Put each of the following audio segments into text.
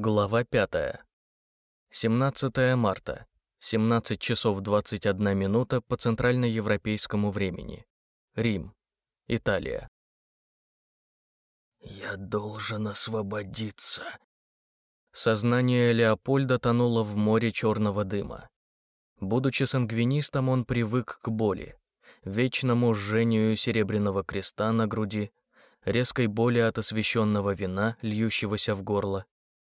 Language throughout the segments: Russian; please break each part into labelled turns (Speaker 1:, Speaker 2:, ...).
Speaker 1: Глава 5. 17 марта. 17 часов 21 минута по центральноевропейскому времени. Рим. Италия.
Speaker 2: «Я должен освободиться».
Speaker 1: Сознание Леопольда тонуло в море черного дыма. Будучи сангвинистом, он привык к боли, вечному жжению серебряного креста на груди, резкой боли от освещенного вина, льющегося в горло,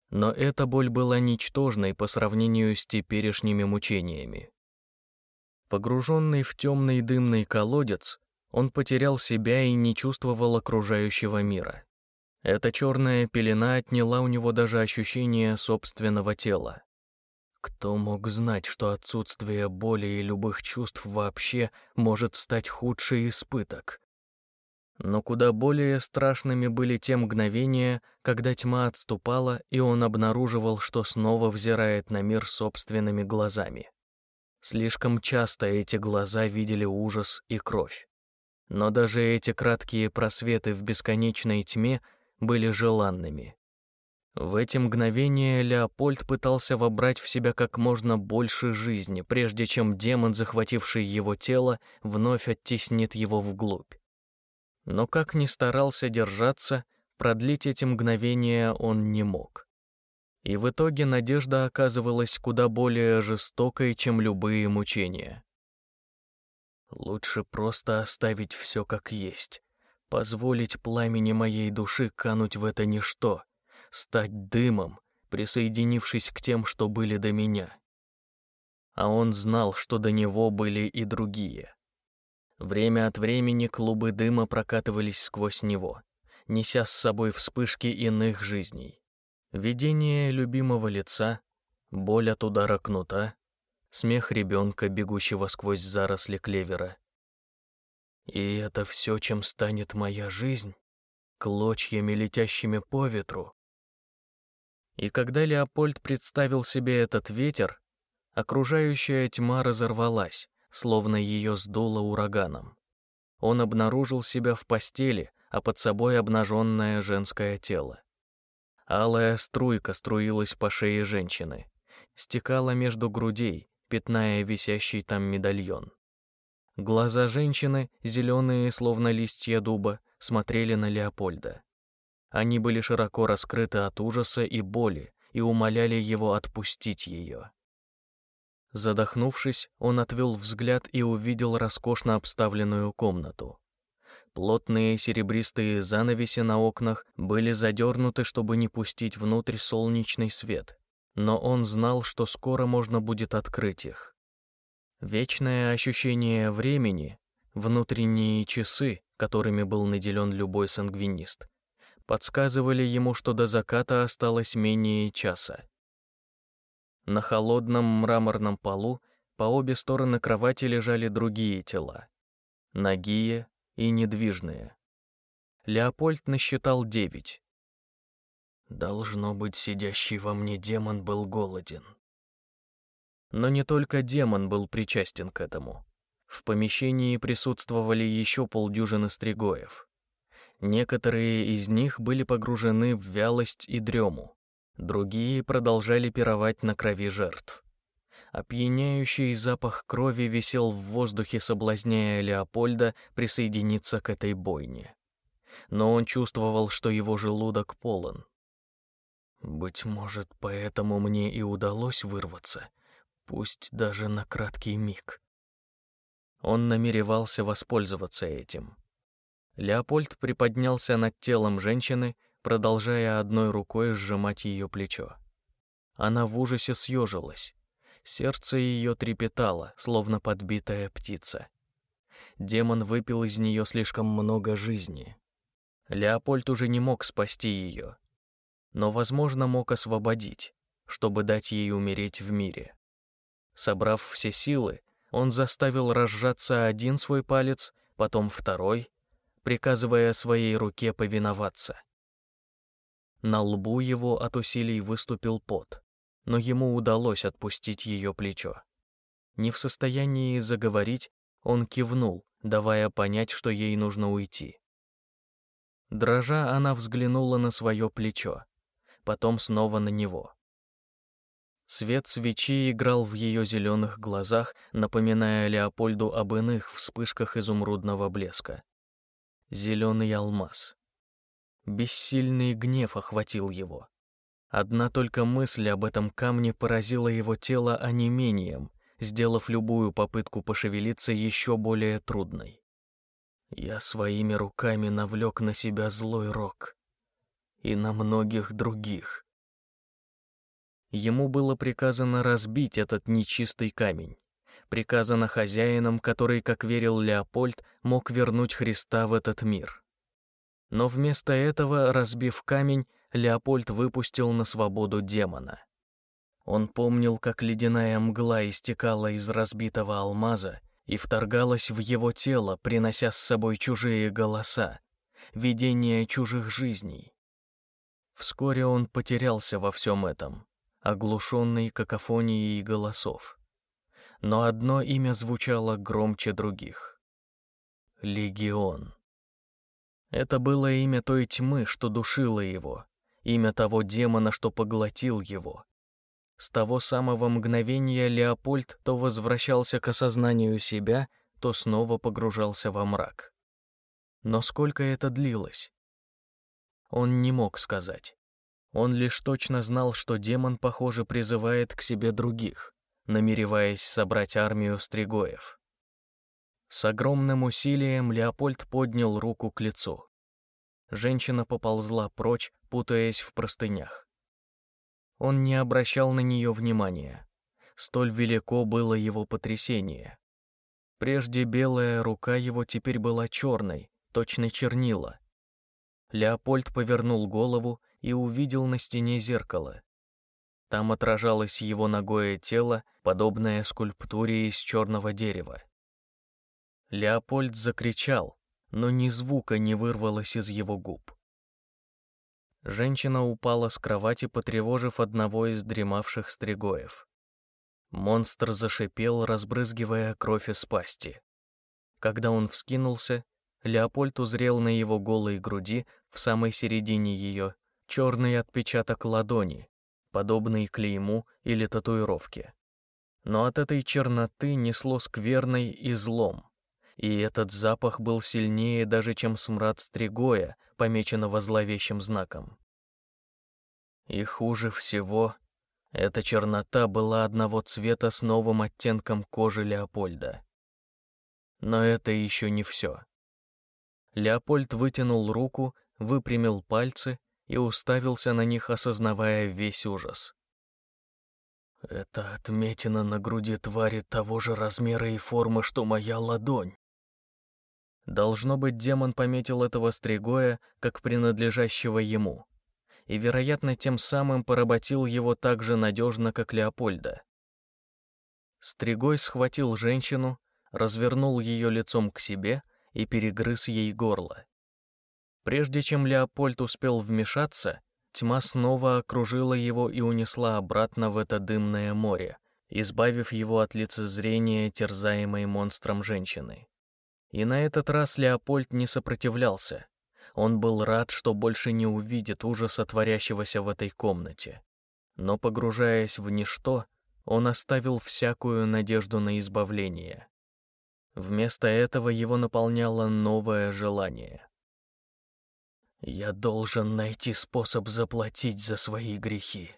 Speaker 1: но эта боль была ничтожной по сравнению с теперешними мучениями. Погруженный в темный дымный колодец, он потерял себя и не чувствовал окружающего мира. Эта черная пелена отняла у него даже ощущение собственного тела. Кто мог знать, что отсутствие боли и любых чувств вообще может стать худший испыток? Но куда более страшными были те мгновения, когда тьма отступала, и он обнаруживал, что снова взирает на мир собственными глазами. Слишком часто эти глаза видели ужас и кровь. Но даже эти краткие просветы в бесконечной тьме были желанными. В эти мгновения Леопольд пытался вобрать в себя как можно больше жизни, прежде чем демон, захвативший его тело, вновь оттеснит его вглубь. Но как ни старался держаться, продлить эти мгновения он не мог. И в итоге надежда оказывалась куда более жестокой, чем любые мучения. Лучше просто оставить все как есть, позволить пламени моей души кануть в это ничто, стать дымом, присоединившись к тем, что были до меня. А он знал, что до него были и другие. Время от времени клубы дыма прокатывались сквозь него, неся с собой вспышки иных жизней. Видение любимого лица, боль от удара кнута, смех ребенка, бегущего сквозь заросли клевера. И это все, чем станет моя жизнь, клочьями, летящими по ветру. И когда Леопольд представил себе этот ветер, окружающая тьма разорвалась, словно ее сдуло ураганом. Он обнаружил себя в постели, а под собой обнаженное женское тело. Алая струйка струилась по шее женщины, стекала между грудей, пятная висящий там медальон. Глаза женщины, зеленые, словно листья дуба, смотрели на Леопольда. Они были широко раскрыты от ужаса и боли и умоляли его отпустить ее. Задохнувшись, он отвел взгляд и увидел роскошно обставленную комнату. Плотные серебристые занавеси на окнах были задернуты, чтобы не пустить внутрь солнечный свет, но он знал, что скоро можно будет открыть их. Вечное ощущение времени, внутренние часы, которыми был наделен любой сангвинист, подсказывали ему, что до заката осталось менее часа. На холодном мраморном полу по обе стороны кровати лежали другие тела. Нагие и недвижные. Леопольд насчитал девять. Должно быть, сидящий во мне демон был голоден. Но не только демон был причастен к этому. В помещении присутствовали еще полдюжины стригоев. Некоторые из них были погружены в вялость и дрему. Другие продолжали пировать на крови жертв. Опьяняющий запах крови висел в воздухе, соблазняя Леопольда присоединиться к этой бойне. Но он чувствовал, что его желудок полон. Быть может, поэтому мне и удалось вырваться, пусть даже на краткий миг. Он намеревался воспользоваться этим. Леопольд приподнялся над телом женщины продолжая одной рукой сжимать ее плечо. Она в ужасе съежилась. Сердце ее трепетало, словно подбитая птица. Демон выпил из нее слишком много жизни. Леопольд уже не мог спасти ее, но, возможно, мог освободить, чтобы дать ей умереть в мире. Собрав все силы, он заставил разжаться один свой палец, потом второй, приказывая своей руке повиноваться. На лбу его от усилий выступил пот, но ему удалось отпустить ее плечо. Не в состоянии заговорить, он кивнул, давая понять, что ей нужно уйти. Дрожа, она взглянула на свое плечо. потом снова на него. Свет свечи играл в ее зеленых глазах, напоминая Леопольду об иных вспышках изумрудного блеска. Зеленый алмаз. Бессильный гнев охватил его. Одна только мысль об этом камне поразила его тело онемением, сделав любую попытку пошевелиться еще более трудной. Я своими руками навлек на себя злой рок. И на многих других. Ему было приказано разбить этот нечистый камень. Приказано хозяином, который, как верил Леопольд, мог вернуть Христа в этот мир. Но вместо этого, разбив камень, Леопольд выпустил на свободу демона. Он помнил, как ледяная мгла истекала из разбитого алмаза и вторгалась в его тело, принося с собой чужие голоса, видение чужих жизней. Вскоре он потерялся во всем этом, оглушенный какофонией голосов. Но одно имя звучало громче других. Легион. Это было имя той тьмы, что душило его, имя того демона, что поглотил его. С того самого мгновения Леопольд то возвращался к осознанию себя, то снова погружался во мрак. Но сколько это длилось? Он не мог сказать. Он лишь точно знал, что демон, похоже, призывает к себе других, намереваясь собрать армию стригоев. С огромным усилием Леопольд поднял руку к лицу. Женщина поползла прочь, путаясь в простынях. Он не обращал на нее внимания. Столь велико было его потрясение. Прежде белая рука его теперь была черной, точно чернила. Леопольд повернул голову и увидел на стене зеркало. Там отражалось его ногое тело, подобное скульптуре из черного дерева. Леопольд закричал, но ни звука не вырвалось из его губ. Женщина упала с кровати, потревожив одного из дремавших стригоев. Монстр зашипел, разбрызгивая кровь из пасти. Когда он вскинулся, Леопольд узрел на его голой груди, в самой середине ее, черный отпечаток ладони, подобный клейму или татуировке. Но от этой черноты несло скверной и злом и этот запах был сильнее даже, чем смрад стригоя, помеченного зловещим знаком. И хуже всего, эта чернота была одного цвета с новым оттенком кожи Леопольда. Но это еще не все. Леопольд вытянул руку, выпрямил пальцы и уставился на них, осознавая весь ужас. Это отметина на груди твари того же размера и формы, что моя ладонь. Должно быть, демон пометил этого стригоя как принадлежащего ему, и, вероятно, тем самым поработил его так же надежно, как Леопольда. Стригой схватил женщину, развернул ее лицом к себе и перегрыз ей горло. Прежде чем Леопольд успел вмешаться, тьма снова окружила его и унесла обратно в это дымное море, избавив его от лицезрения терзаемой монстром женщины. И на этот раз Леопольд не сопротивлялся. Он был рад, что больше не увидит ужаса, творящегося в этой комнате. Но, погружаясь в ничто, он оставил всякую надежду на избавление. Вместо этого его наполняло новое желание. «Я должен найти способ заплатить за свои грехи».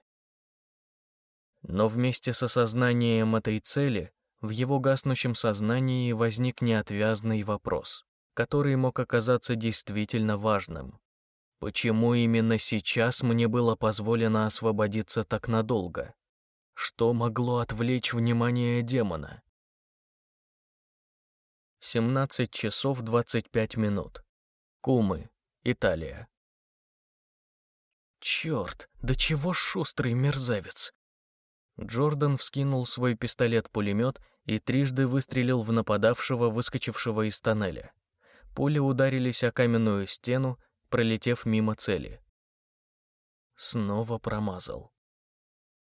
Speaker 1: Но вместе с осознанием этой цели в его гаснущем сознании возник неотвязный вопрос, который мог оказаться действительно важным. Почему именно сейчас мне было позволено освободиться так надолго? Что могло отвлечь внимание демона? 17 часов 25 минут. Кумы, Италия. Черт, да чего шустрый мерзавец! Джордан вскинул свой пистолет-пулемет и трижды выстрелил в нападавшего, выскочившего из тоннеля. Пули ударились о каменную стену, пролетев мимо цели. Снова промазал.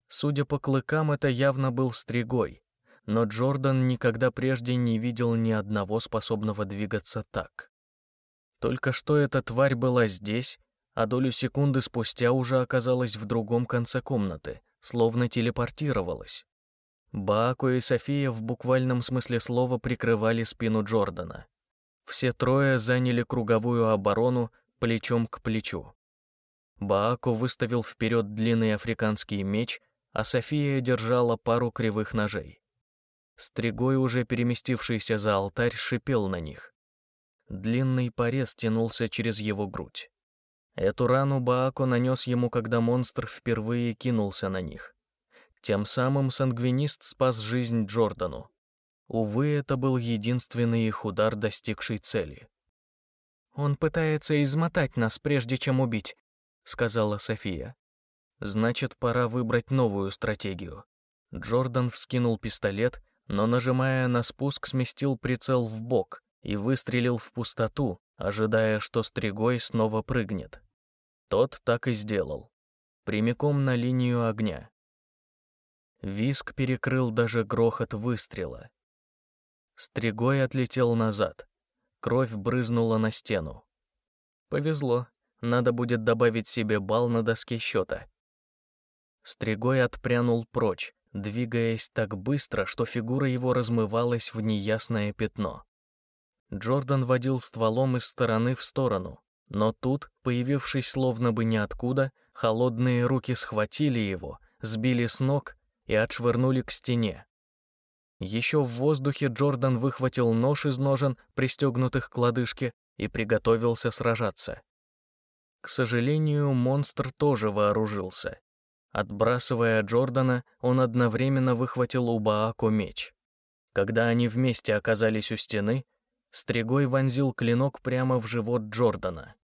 Speaker 1: Судя по клыкам, это явно был стригой, но Джордан никогда прежде не видел ни одного способного двигаться так. Только что эта тварь была здесь, а долю секунды спустя уже оказалась в другом конце комнаты, словно телепортировалась. Баако и София в буквальном смысле слова прикрывали спину Джордана. Все трое заняли круговую оборону плечом к плечу. Баако выставил вперед длинный африканский меч, а София держала пару кривых ножей. Стригой, уже переместившийся за алтарь, шипел на них. Длинный порез тянулся через его грудь. Эту рану Баако нанес ему, когда монстр впервые кинулся на них. Тем самым сангвинист спас жизнь Джордану. Увы, это был единственный их удар, достигший цели.
Speaker 3: «Он пытается измотать нас, прежде чем убить», — сказала София.
Speaker 1: «Значит, пора выбрать новую стратегию». Джордан вскинул пистолет, но, нажимая на спуск, сместил прицел в бок и выстрелил в пустоту, ожидая, что Стригой снова прыгнет. Тот так и сделал. Прямиком на линию огня. Виск перекрыл даже грохот выстрела. Стригой отлетел назад. Кровь брызнула на стену. Повезло, надо будет добавить себе бал на доске счета. Стригой отпрянул прочь, двигаясь так быстро, что фигура его размывалась в неясное пятно. Джордан водил стволом из стороны в сторону, но тут, появившись словно бы ниоткуда, холодные руки схватили его, сбили с ног и отшвырнули к стене. Еще в воздухе Джордан выхватил нож из ножен, пристегнутых к лодыжке, и приготовился сражаться. К сожалению, монстр тоже вооружился. Отбрасывая Джордана, он одновременно выхватил у Баако меч. Когда они вместе оказались у стены, Стригой вонзил клинок прямо в живот Джордана.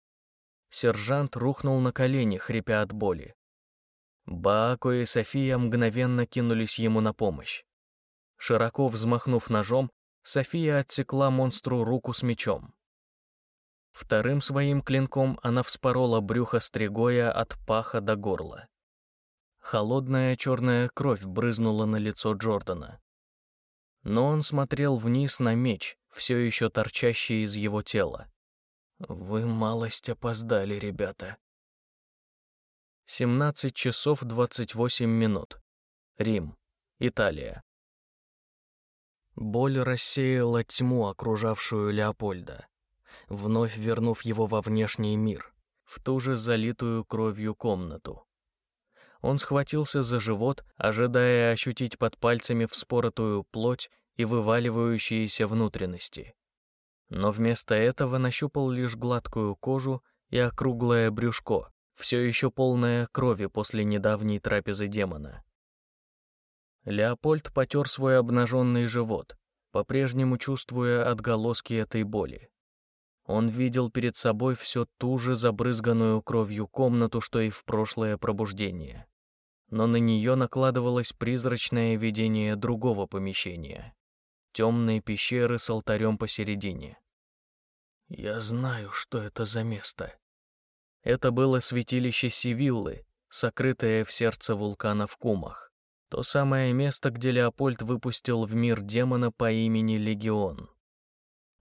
Speaker 1: Сержант рухнул на колени, хрипя от боли. Баако и София мгновенно кинулись ему на помощь. Широко взмахнув ножом, София отсекла монстру руку с мечом. Вторым своим клинком она вспорола брюхо Стригоя от паха до горла. Холодная черная кровь брызнула на лицо Джордана. Но он смотрел вниз на меч, все еще торчащий из его тела. «Вы малость опоздали, ребята». 17 часов 28 минут. Рим, Италия. Боль рассеяла тьму, окружавшую Леопольда, вновь вернув его во внешний мир, в ту же залитую кровью комнату. Он схватился за живот, ожидая ощутить под пальцами вспоротую плоть и вываливающиеся внутренности. Но вместо этого нащупал лишь гладкую кожу и округлое брюшко, все еще полное крови после недавней трапезы демона. Леопольд потер свой обнаженный живот, по-прежнему чувствуя отголоски этой боли. Он видел перед собой все ту же забрызганную кровью комнату, что и в прошлое пробуждение но на нее накладывалось призрачное видение другого помещения. Темные пещеры с алтарем посередине. Я знаю, что это за место. Это было святилище Сивиллы, сокрытое в сердце вулкана в Кумах. То самое место, где Леопольд выпустил в мир демона по имени Легион.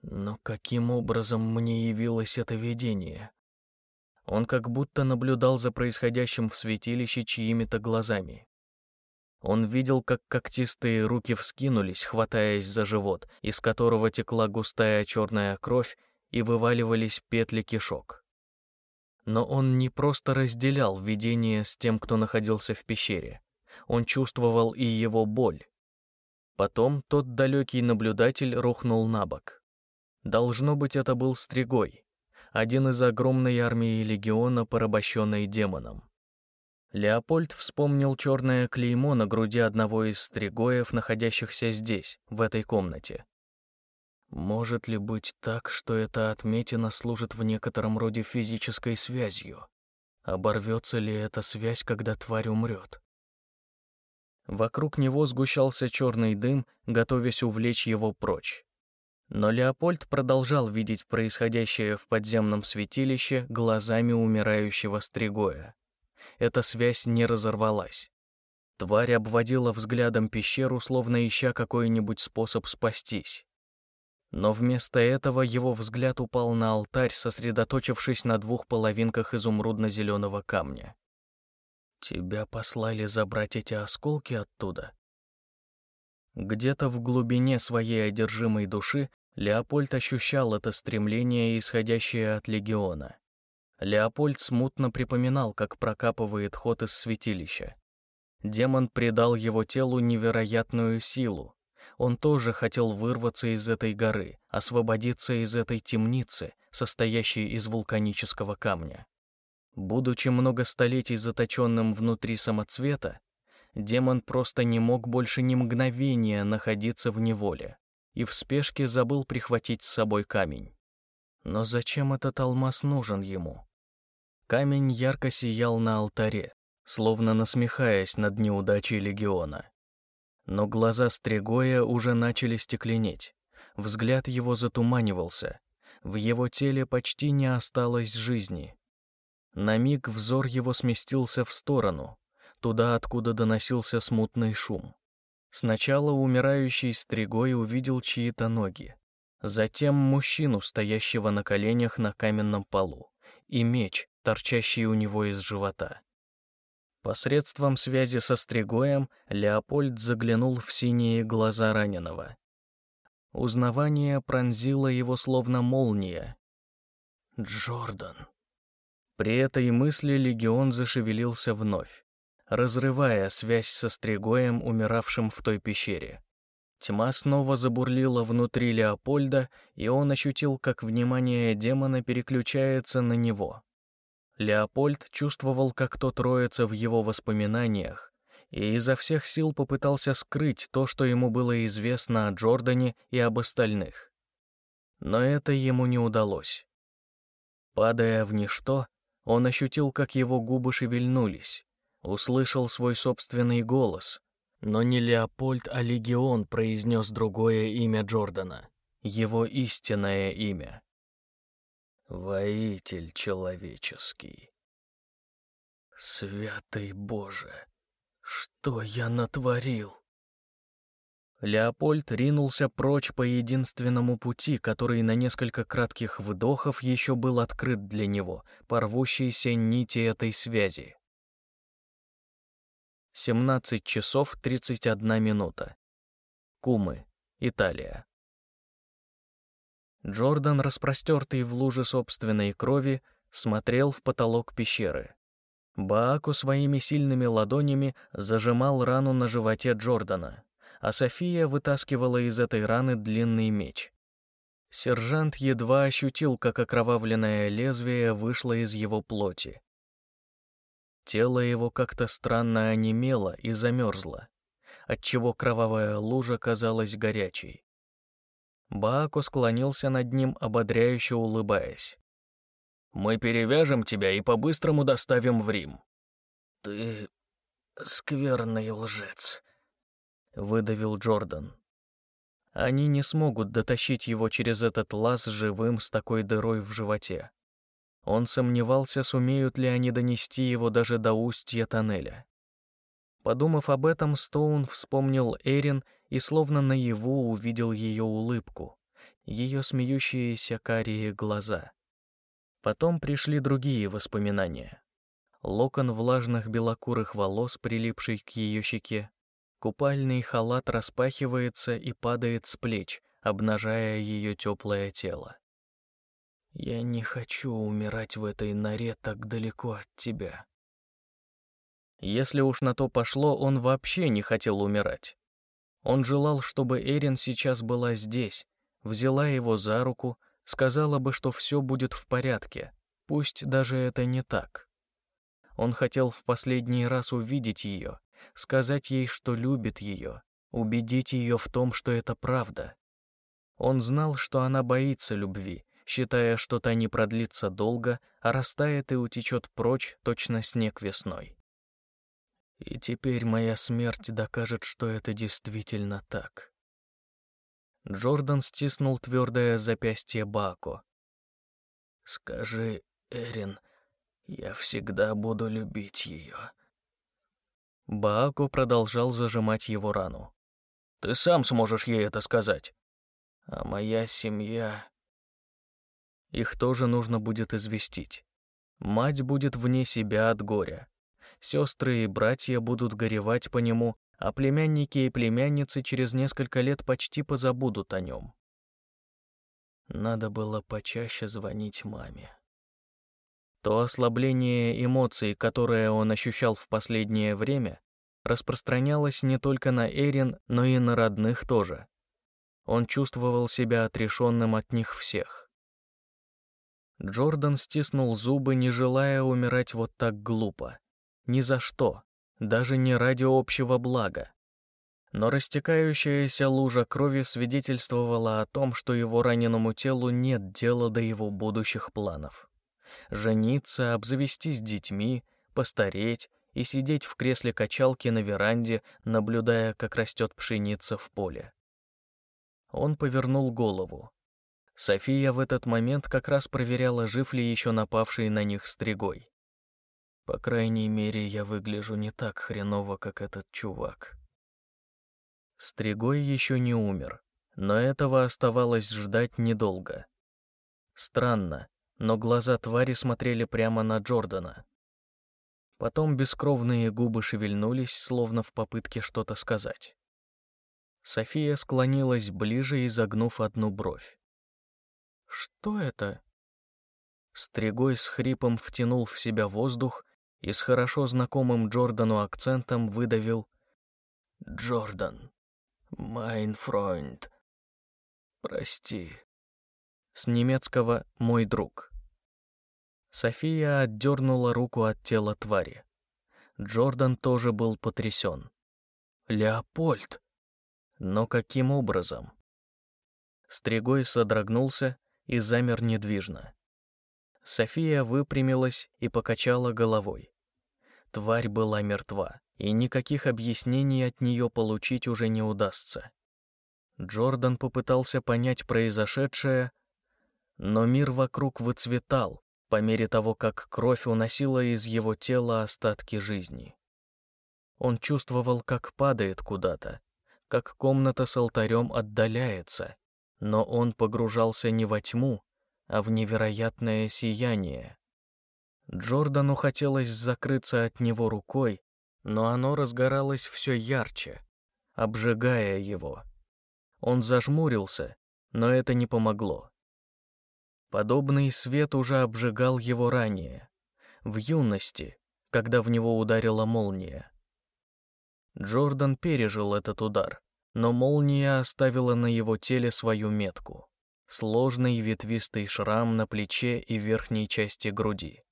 Speaker 1: Но каким образом мне явилось это видение? Он как будто наблюдал за происходящим в святилище чьими-то глазами. Он видел, как когтистые руки вскинулись, хватаясь за живот, из которого текла густая черная кровь и вываливались петли кишок. Но он не просто разделял видение с тем, кто находился в пещере. Он чувствовал и его боль. Потом тот далекий наблюдатель рухнул на бок. Должно быть, это был Стригой, один из огромной армии легиона, порабощенной демоном. Леопольд вспомнил черное клеймо на груди одного из стригоев, находящихся здесь, в этой комнате. Может ли быть так, что эта отметина служит в некотором роде физической связью? Оборвется ли эта связь, когда тварь умрет? Вокруг него сгущался черный дым, готовясь увлечь его прочь. Но Леопольд продолжал видеть происходящее в подземном святилище глазами умирающего Стригоя. Эта связь не разорвалась. Тварь обводила взглядом пещеру, словно ища какой-нибудь способ спастись. Но вместо этого его взгляд упал на алтарь, сосредоточившись на двух половинках изумрудно-зеленого камня. «Тебя послали забрать эти осколки оттуда?» Где-то в глубине своей одержимой души Леопольд ощущал это стремление, исходящее от легиона. Леопольд смутно припоминал, как прокапывает ход из святилища. Демон придал его телу невероятную силу. Он тоже хотел вырваться из этой горы, освободиться из этой темницы, состоящей из вулканического камня. Будучи много столетий заточенным внутри самоцвета, демон просто не мог больше ни мгновения находиться в неволе и в спешке забыл прихватить с собой камень. Но зачем этот алмаз нужен ему? Камень ярко сиял на алтаре, словно насмехаясь над неудачей легиона. Но глаза Стригоя уже начали стекленеть, взгляд его затуманивался, в его теле почти не осталось жизни. На миг взор его сместился в сторону, туда, откуда доносился смутный шум. Сначала умирающий Стригой увидел чьи-то ноги, затем мужчину, стоящего на коленях на каменном полу, и меч, торчащий у него из живота. Посредством связи со Стригоем Леопольд заглянул в синие глаза раненого. Узнавание пронзило его словно молния. «Джордан». При этой мысли легион зашевелился вновь разрывая связь со Стригоем, умиравшим в той пещере. Тьма снова забурлила внутри Леопольда, и он ощутил, как внимание демона переключается на него. Леопольд чувствовал, как тот роется в его воспоминаниях, и изо всех сил попытался скрыть то, что ему было известно о Джордане и об остальных. Но это ему не удалось. Падая в ничто, он ощутил, как его губы шевельнулись, услышал свой собственный голос, но не Леопольд, а Легион произнес другое имя Джордана, его истинное имя. Воитель человеческий. Святый Боже, что я натворил? Леопольд ринулся прочь по единственному пути, который на несколько кратких вдохов еще был открыт для него, порвущейся нити этой связи. 17 часов 31 минута. Кумы, Италия. Джордан, распростертый в луже собственной крови, смотрел в потолок пещеры. Бааку своими сильными ладонями зажимал рану на животе Джордана, а София вытаскивала из этой раны длинный меч. Сержант едва ощутил, как окровавленное лезвие вышло из его плоти. Тело его как-то странно онемело и замерзло, отчего кровавая лужа казалась горячей. Баако склонился над ним, ободряюще улыбаясь. «Мы перевяжем тебя и по-быстрому доставим в Рим». «Ты скверный лжец», — выдавил Джордан. Они не смогут дотащить его через этот лаз живым с такой дырой в животе. Он сомневался, сумеют ли они донести его даже до устья тоннеля. Подумав об этом, Стоун вспомнил Эрин и словно наяву увидел ее улыбку, ее смеющиеся карие глаза. Потом пришли другие воспоминания. Локон влажных белокурых волос, прилипший к ее щеке. Купальный халат распахивается и падает с плеч, обнажая ее теплое тело. Я не хочу умирать в этой норе так далеко от тебя. Если уж на то пошло, он вообще не хотел умирать. Он желал, чтобы Эрин сейчас была здесь, взяла его за руку, сказала бы, что все будет в порядке, пусть даже это не так. Он хотел в последний раз увидеть ее, сказать ей, что любит ее, убедить ее в том, что это правда. Он знал, что она боится любви, считая, что та не продлится долго, а растает и утечет прочь, точно снег весной. И теперь моя смерть докажет, что это действительно так. Джордан стиснул твердое запястье Бако. «Скажи, Эрин, я всегда буду любить ее». Баако продолжал зажимать его рану. «Ты сам сможешь ей это сказать».
Speaker 2: А моя семья...
Speaker 1: Их тоже нужно будет известить. Мать будет вне себя от горя. Сестры и братья будут горевать по нему, а племянники и племянницы через несколько лет почти позабудут о нем. Надо было почаще звонить маме. То ослабление эмоций, которое он ощущал в последнее время, распространялось не только на Эрин, но и на родных тоже. Он чувствовал себя отрешенным от них всех. Джордан стиснул зубы, не желая умирать вот так глупо. Ни за что, даже не ради общего блага. Но растекающаяся лужа крови свидетельствовала о том, что его раненому телу нет дела до его будущих планов. Жениться, обзавестись детьми, постареть и сидеть в кресле качалки на веранде, наблюдая, как растет пшеница в поле. Он повернул голову. София в этот момент как раз проверяла, жив ли еще напавший на них стригой. По крайней мере, я выгляжу не так хреново, как этот чувак. Стригой еще не умер, но этого оставалось ждать недолго. Странно, но глаза твари смотрели прямо на Джордана. Потом бескровные губы шевельнулись, словно в попытке что-то сказать. София склонилась ближе, изогнув одну бровь. «Что это?» Стригой с хрипом втянул в себя воздух и с хорошо знакомым Джордану акцентом выдавил «Джордан, майн фройнд, прости». С немецкого «мой друг». София отдернула руку от тела твари. Джордан тоже был потрясен. «Леопольд!» Но каким образом? Стригой содрогнулся и замер недвижно. София выпрямилась и покачала головой. Тварь была мертва, и никаких объяснений от нее получить уже не удастся. Джордан попытался понять произошедшее, но мир вокруг выцветал по мере того, как кровь уносила из его тела остатки жизни. Он чувствовал, как падает куда-то, как комната с алтарем отдаляется, но он погружался не во тьму, а в невероятное сияние. Джордану хотелось закрыться от него рукой, но оно разгоралось все ярче, обжигая его. Он зажмурился, но это не помогло. Подобный свет уже обжигал его ранее, в юности, когда в него ударила молния. Джордан пережил этот удар, но молния оставила на его теле свою метку — сложный ветвистый шрам на плече и верхней части груди.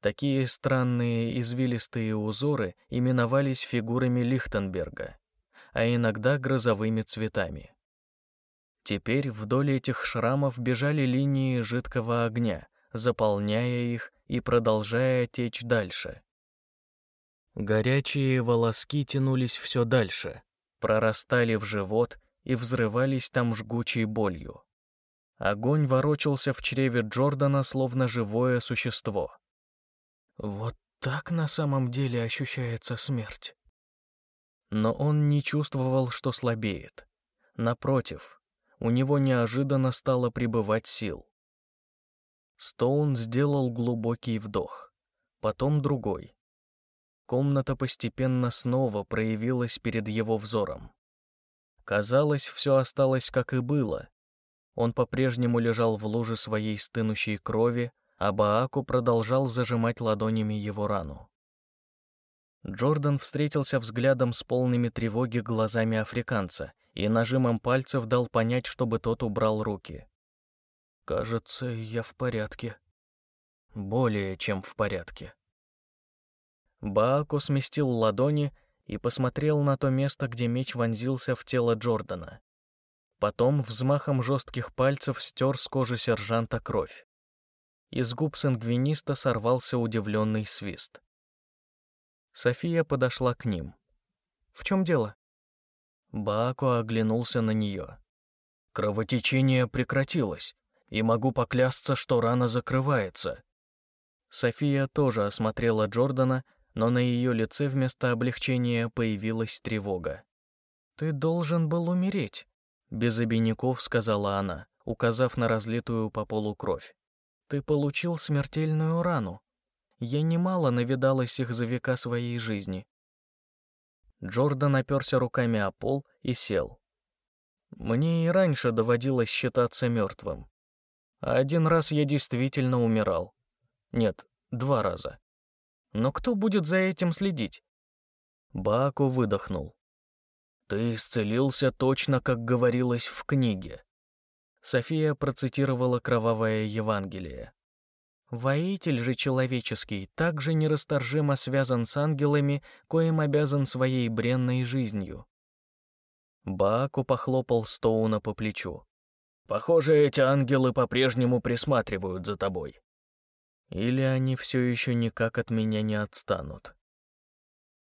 Speaker 1: Такие странные извилистые узоры именовались фигурами Лихтенберга, а иногда грозовыми цветами. Теперь вдоль этих шрамов бежали линии жидкого огня, заполняя их и продолжая течь дальше, Горячие волоски тянулись все дальше, прорастали в живот и взрывались там жгучей болью. Огонь ворочался в чреве Джордана, словно живое существо. Вот так на самом деле ощущается смерть. Но он не чувствовал, что слабеет. Напротив, у него неожиданно стало прибывать сил. Стоун сделал глубокий вдох, потом другой. Комната постепенно снова проявилась перед его взором. Казалось, все осталось как и было. Он по-прежнему лежал в луже своей стынущей крови, а Бааку продолжал зажимать ладонями его рану. Джордан встретился взглядом с полными тревоги глазами африканца и нажимом пальцев дал понять, чтобы тот убрал руки. «Кажется, я в порядке. Более чем в порядке». Баако сместил ладони и посмотрел на то место, где меч вонзился в тело Джордана. Потом взмахом жестких пальцев стер с кожи сержанта кровь. Из губ сангвиниста сорвался удивленный свист. София подошла к ним. «В чем дело?» Баако оглянулся на нее. «Кровотечение прекратилось, и могу поклясться, что рана закрывается». София тоже осмотрела Джордана но на ее лице вместо облегчения появилась тревога. «Ты должен был умереть. без обиняков сказала она, указав на разлитую по полу кровь. «Ты получил смертельную рану. Я немало навидалась их за века своей жизни». Джордан оперся руками о пол и сел. «Мне и раньше доводилось считаться мертвым. Один раз я действительно умирал. Нет, два раза. Но кто будет за этим следить?» Баку выдохнул. «Ты исцелился точно, как говорилось в книге». София процитировала кровавое Евангелие. «Воитель же человеческий также нерасторжимо связан с ангелами, коим обязан своей бренной жизнью». Бааку похлопал Стоуна по плечу. «Похоже, эти ангелы по-прежнему присматривают за тобой. Или они все еще никак от меня не отстанут».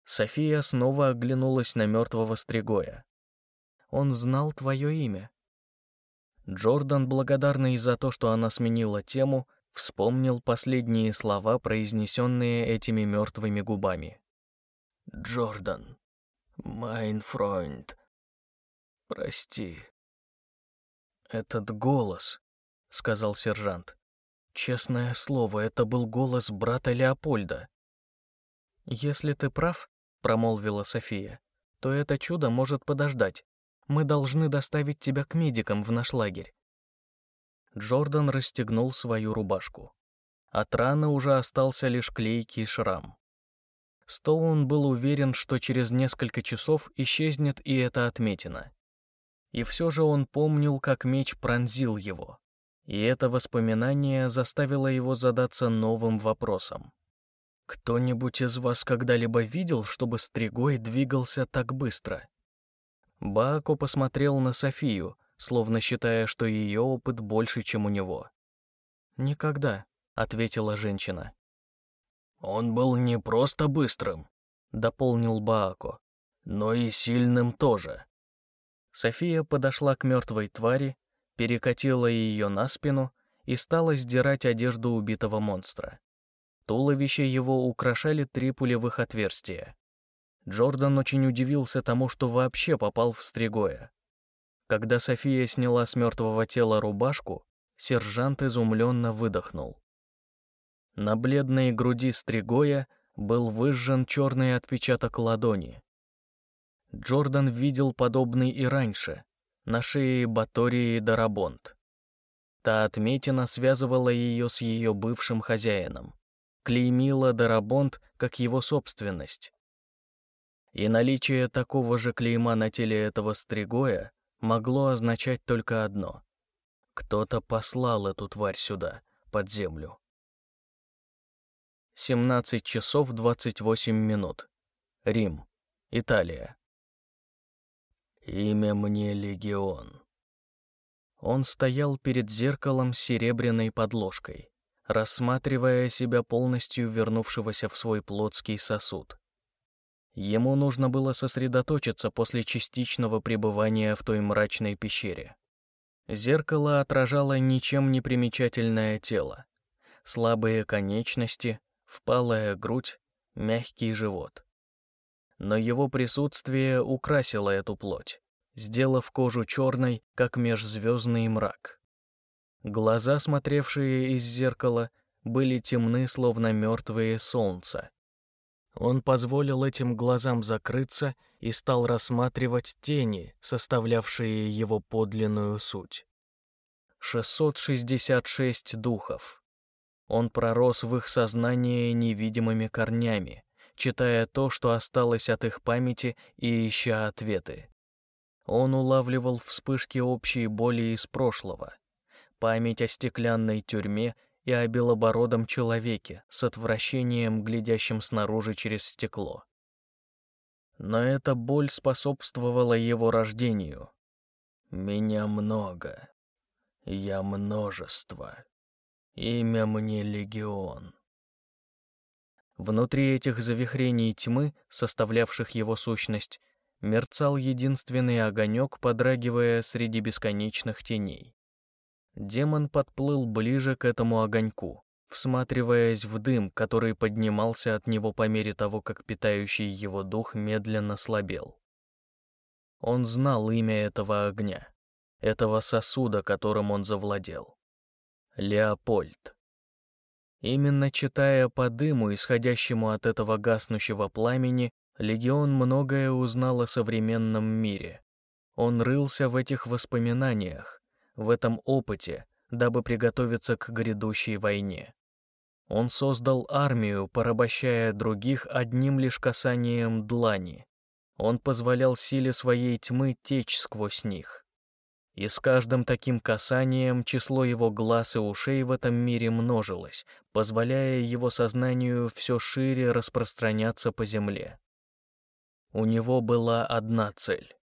Speaker 1: София снова оглянулась на мертвого Стригоя. «Он знал твое имя». Джордан, благодарный за то, что она сменила тему, вспомнил последние слова, произнесенные этими мертвыми губами. «Джордан, майн фройнд, прости». «Этот голос», — сказал сержант. «Честное слово, это был голос брата Леопольда». «Если ты прав, промолвила София, то это чудо может подождать. Мы должны доставить тебя к медикам в наш лагерь. Джордан расстегнул свою рубашку. От раны уже остался лишь клейкий шрам. Стоун был уверен, что через несколько часов исчезнет и эта отметина. И все же он помнил, как меч пронзил его. И это воспоминание заставило его задаться новым вопросом. Кто-нибудь из вас когда-либо видел, чтобы Стригой двигался так быстро? Бако посмотрел на Софию, словно считая, что ее опыт больше, чем у него. «Никогда», — ответила женщина. «Он был не просто быстрым», — дополнил Баако, «но и сильным тоже». София подошла к мертвой твари, перекатила ее на спину и стала сдирать одежду убитого монстра. Туловище его украшали три пулевых отверстия. Джордан очень удивился тому, что вообще попал в Стригоя. Когда София сняла с мертвого тела рубашку, сержант изумленно выдохнул. На бледной груди Стригоя был выжжен черный отпечаток ладони. Джордан видел подобный и раньше, на шее Батории Дарабонт. Та отметина связывала ее с ее бывшим хозяином клеймила Дарабонт как его собственность. И наличие такого же клейма на теле этого стригоя могло означать только одно. Кто-то послал эту тварь сюда, под землю. 17 часов 28 минут. Рим, Италия. Имя мне Легион. Он стоял перед зеркалом с серебряной подложкой рассматривая себя полностью вернувшегося в свой плотский сосуд. Ему нужно было сосредоточиться после частичного пребывания в той мрачной пещере. Зеркало отражало ничем не примечательное тело. Слабые конечности, впалая грудь, мягкий живот. Но его присутствие украсило эту плоть, сделав кожу черной, как межзвездный мрак. Глаза, смотревшие из зеркала, были темны, словно мертвые солнца. Он позволил этим глазам закрыться и стал рассматривать тени, составлявшие его подлинную суть. 666 духов. Он пророс в их сознание невидимыми корнями, читая то, что осталось от их памяти и ища ответы. Он улавливал вспышки общей боли из прошлого, память о стеклянной тюрьме и о белобородом человеке с отвращением, глядящим снаружи через стекло. Но эта боль способствовала его рождению. «Меня много. Я множество. Имя мне Легион». Внутри этих завихрений тьмы, составлявших его сущность, мерцал единственный огонек, подрагивая среди бесконечных теней. Демон подплыл ближе к этому огоньку, всматриваясь в дым, который поднимался от него по мере того, как питающий его дух медленно слабел. Он знал имя этого огня. этого сосуда, которым он завладел. Леопольд. Именно читая по дыму, исходящему от этого гаснущего пламени, Легион многое узнал о современном мире. Он рылся в этих воспоминаниях, в этом опыте, дабы приготовиться к грядущей войне. Он создал армию, порабощая других одним лишь касанием длани. Он позволял силе своей тьмы течь сквозь них. И с каждым таким касанием число его глаз и ушей в этом мире множилось, позволяя его сознанию все шире распространяться по земле. У него была одна цель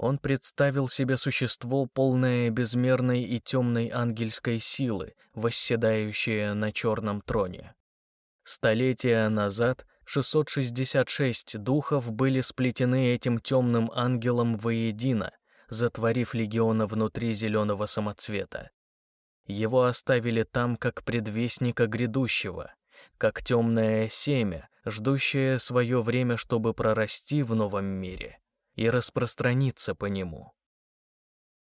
Speaker 1: он представил себе существо, полное безмерной и темной ангельской силы, восседающее на черном троне. Столетия назад 666 духов были сплетены этим темным ангелом воедино, затворив легиона внутри зеленого самоцвета. Его оставили там как предвестника грядущего, как темное семя, ждущее свое время, чтобы прорасти в новом мире и распространиться по нему.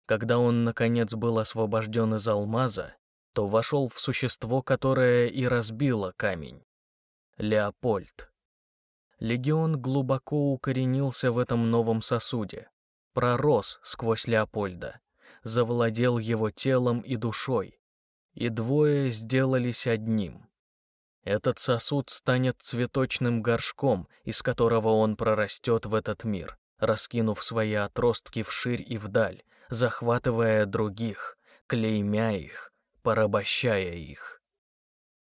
Speaker 1: Когда он, наконец, был освобожден из алмаза, то вошел в существо, которое и разбило камень. Леопольд. Легион глубоко укоренился в этом новом сосуде, пророс сквозь Леопольда, завладел его телом и душой, и двое сделались одним. Этот сосуд станет цветочным горшком, из которого он прорастет в этот мир, раскинув свои отростки вширь и вдаль, захватывая других, клеймя их, порабощая их.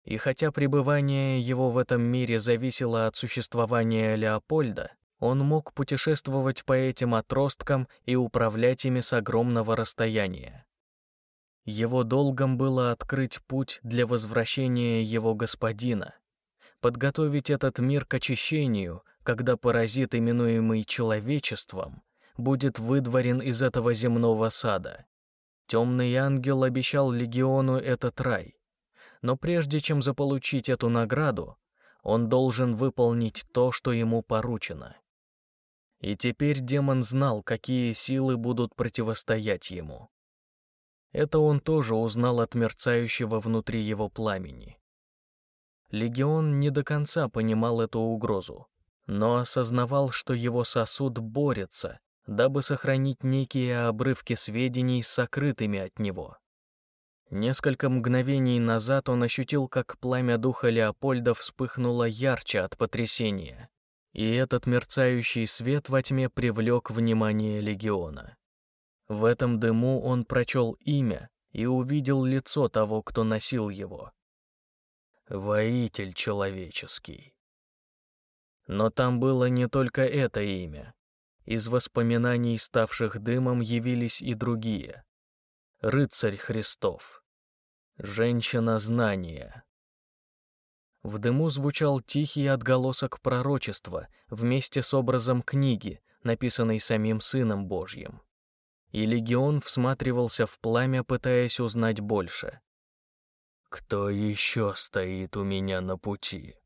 Speaker 1: И хотя пребывание его в этом мире зависело от существования Леопольда, он мог путешествовать по этим отросткам и управлять ими с огромного расстояния. Его долгом было открыть путь для возвращения его господина, подготовить этот мир к очищению, когда паразит, именуемый человечеством, будет выдворен из этого земного сада. Темный ангел обещал легиону этот рай. Но прежде чем заполучить эту награду, он должен выполнить то, что ему поручено. И теперь демон знал, какие силы будут противостоять ему. Это он тоже узнал от мерцающего внутри его пламени. Легион не до конца понимал эту угрозу но осознавал, что его сосуд борется, дабы сохранить некие обрывки сведений, сокрытыми от него. Несколько мгновений назад он ощутил, как пламя духа Леопольда вспыхнуло ярче от потрясения, и этот мерцающий свет во тьме привлек внимание легиона. В этом дыму он прочел имя и увидел лицо того, кто носил его. «Воитель человеческий». Но там было не только это имя. Из воспоминаний, ставших дымом, явились и другие. Рыцарь Христов. Женщина знания. В дыму звучал тихий отголосок пророчества вместе с образом книги, написанной самим Сыном Божьим. И легион всматривался в пламя, пытаясь узнать больше. «Кто еще стоит у меня на пути?»